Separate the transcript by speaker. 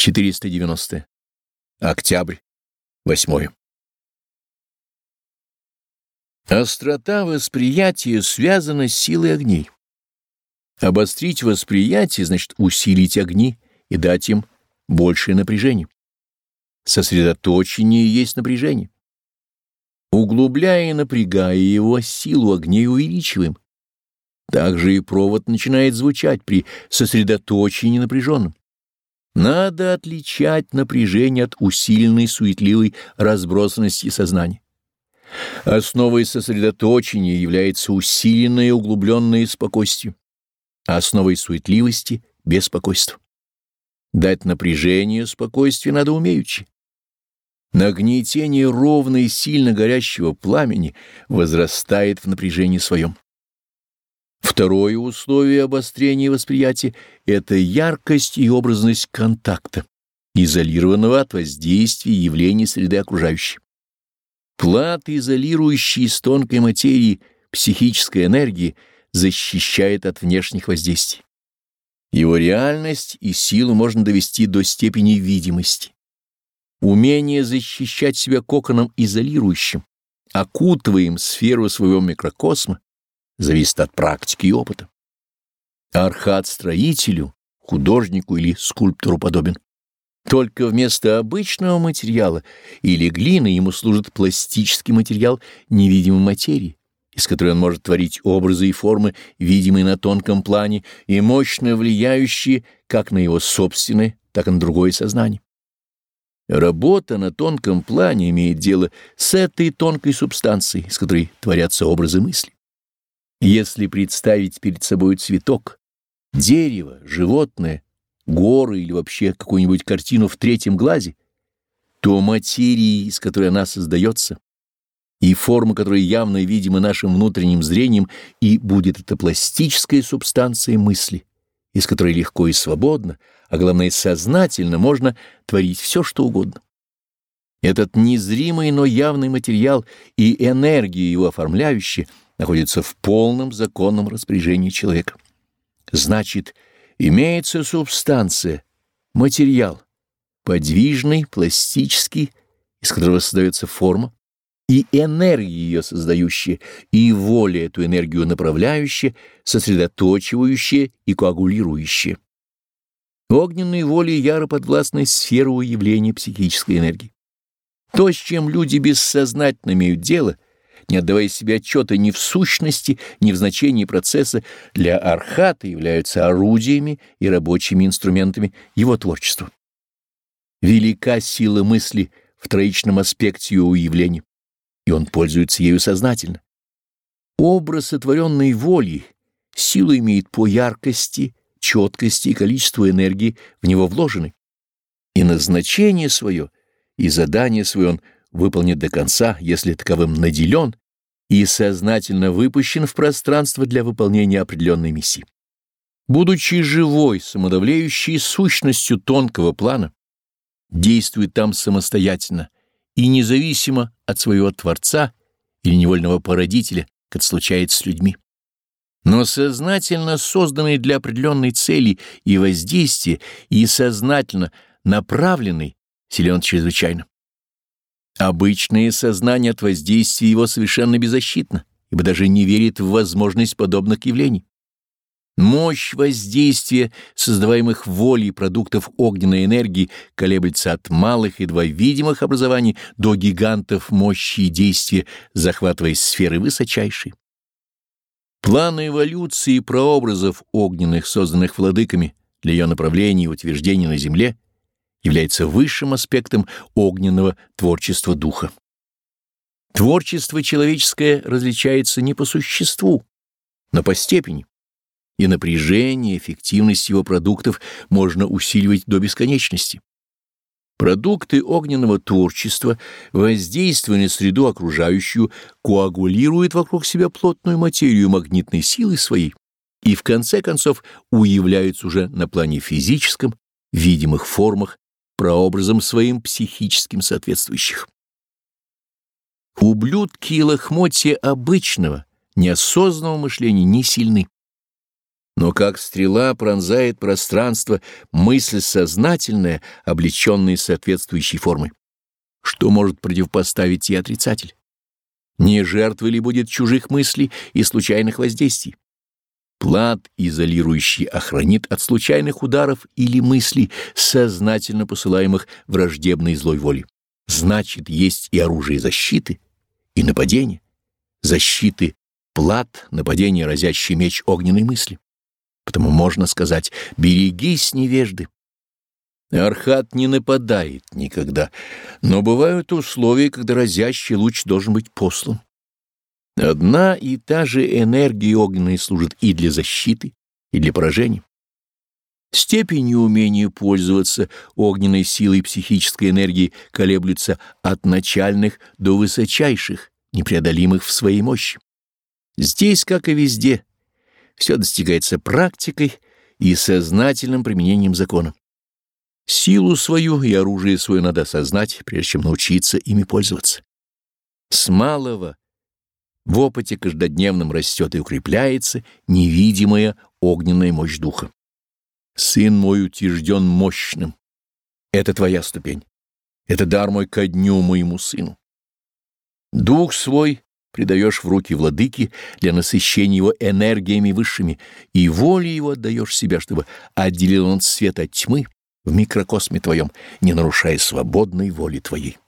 Speaker 1: 490. Октябрь. 8. Острота восприятия связана с силой огней. Обострить восприятие значит усилить огни и дать им большее напряжение. Сосредоточение есть напряжение. Углубляя и напрягая его, силу огней увеличиваем. Также и провод начинает звучать при сосредоточении напряженном. Надо отличать напряжение от усиленной суетливой разбросанности сознания. Основой сосредоточения является усиленное и углубленное спокойствие, а основой суетливости — беспокойство. Дать напряжение спокойствие надо умеючи. Нагнетение ровно и сильно горящего пламени возрастает в напряжении своем. Второе условие обострения восприятия — это яркость и образность контакта, изолированного от воздействия явлений среды окружающей. Плат, изолирующий из тонкой материи психической энергии, защищает от внешних воздействий. Его реальность и силу можно довести до степени видимости. Умение защищать себя коконом изолирующим, окутываем сферу своего микрокосма, зависит от практики и опыта. Архат строителю, художнику или скульптору подобен. Только вместо обычного материала или глины ему служит пластический материал невидимой материи, из которой он может творить образы и формы, видимые на тонком плане и мощно влияющие как на его собственное, так и на другое сознание. Работа на тонком плане имеет дело с этой тонкой субстанцией, с которой творятся образы мысли. Если представить перед собой цветок, дерево, животное, горы или вообще какую-нибудь картину в третьем глазе, то материи, из которой она создается, и форма, которая явно видима нашим внутренним зрением, и будет эта пластическая субстанция мысли, из которой легко и свободно, а главное сознательно можно творить все, что угодно. Этот незримый, но явный материал и энергия его оформляющая находится в полном законном распоряжении человека. Значит, имеется субстанция, материал, подвижный, пластический, из которого создается форма, и энергия ее создающая, и воля эту энергию направляющая, сосредоточивающая и коагулирующая. Огненной воле яро подвластной сфера уявления психической энергии. То, с чем люди бессознательно имеют дело — не отдавая себе отчета ни в сущности, ни в значении процесса, для архата являются орудиями и рабочими инструментами его творчества. Велика сила мысли в троичном аспекте ее уявления, и он пользуется ею сознательно. Образ сотворенной воли силу имеет по яркости, четкости и количеству энергии в него вложены, и назначение свое, и задание свое он выполнит до конца, если таковым наделен и сознательно выпущен в пространство для выполнения определенной миссии. Будучи живой, самодавлеющей сущностью тонкого плана, действует там самостоятельно и независимо от своего Творца или невольного породителя, как случается с людьми. Но сознательно созданный для определенной цели и воздействия, и сознательно направленный, силен чрезвычайно. Обычное сознание от воздействия его совершенно беззащитно, ибо даже не верит в возможность подобных явлений. Мощь воздействия, создаваемых волей продуктов огненной энергии, колеблется от малых, едва видимых образований до гигантов мощи и действия, захватывая сферы высочайшие. Планы эволюции прообразов огненных, созданных владыками для ее направления и утверждения на Земле — является высшим аспектом огненного творчества духа. Творчество человеческое различается не по существу, но по степени, и напряжение, эффективность его продуктов можно усиливать до бесконечности. Продукты огненного творчества, воздействуя на среду окружающую, коагулируют вокруг себя плотную материю магнитной силы своей и в конце концов уявляются уже на плане физическом, видимых формах прообразом своим психическим соответствующих. Ублюдки и лохмотья обычного, неосознанного мышления не сильны. Но как стрела пронзает пространство мысль сознательная, облеченная соответствующей формой. Что может противопоставить и отрицатель? Не жертвой ли будет чужих мыслей и случайных воздействий? Плат, изолирующий, охранит от случайных ударов или мыслей, сознательно посылаемых враждебной злой волей. Значит, есть и оружие защиты, и нападения. Защиты — плат, нападение — разящий меч огненной мысли. Потому можно сказать «берегись, невежды». Архат не нападает никогда, но бывают условия, когда разящий луч должен быть послан. Одна и та же энергия огненная служит и для защиты, и для поражения. Степень неумения пользоваться огненной силой психической энергии колеблются от начальных до высочайших, непреодолимых в своей мощи. Здесь, как и везде, все достигается практикой и сознательным применением закона. Силу свою и оружие свое надо осознать, прежде чем научиться ими пользоваться. С малого в опыте каждодневном растет и укрепляется невидимая огненная мощь духа. Сын мой утвержден мощным. Это твоя ступень. Это дар мой ко дню моему сыну. Дух свой предаешь в руки владыки для насыщения его энергиями высшими, и волей его отдаешь себя, чтобы отделил он свет от тьмы, в микрокосме твоем, не нарушая свободной воли твоей.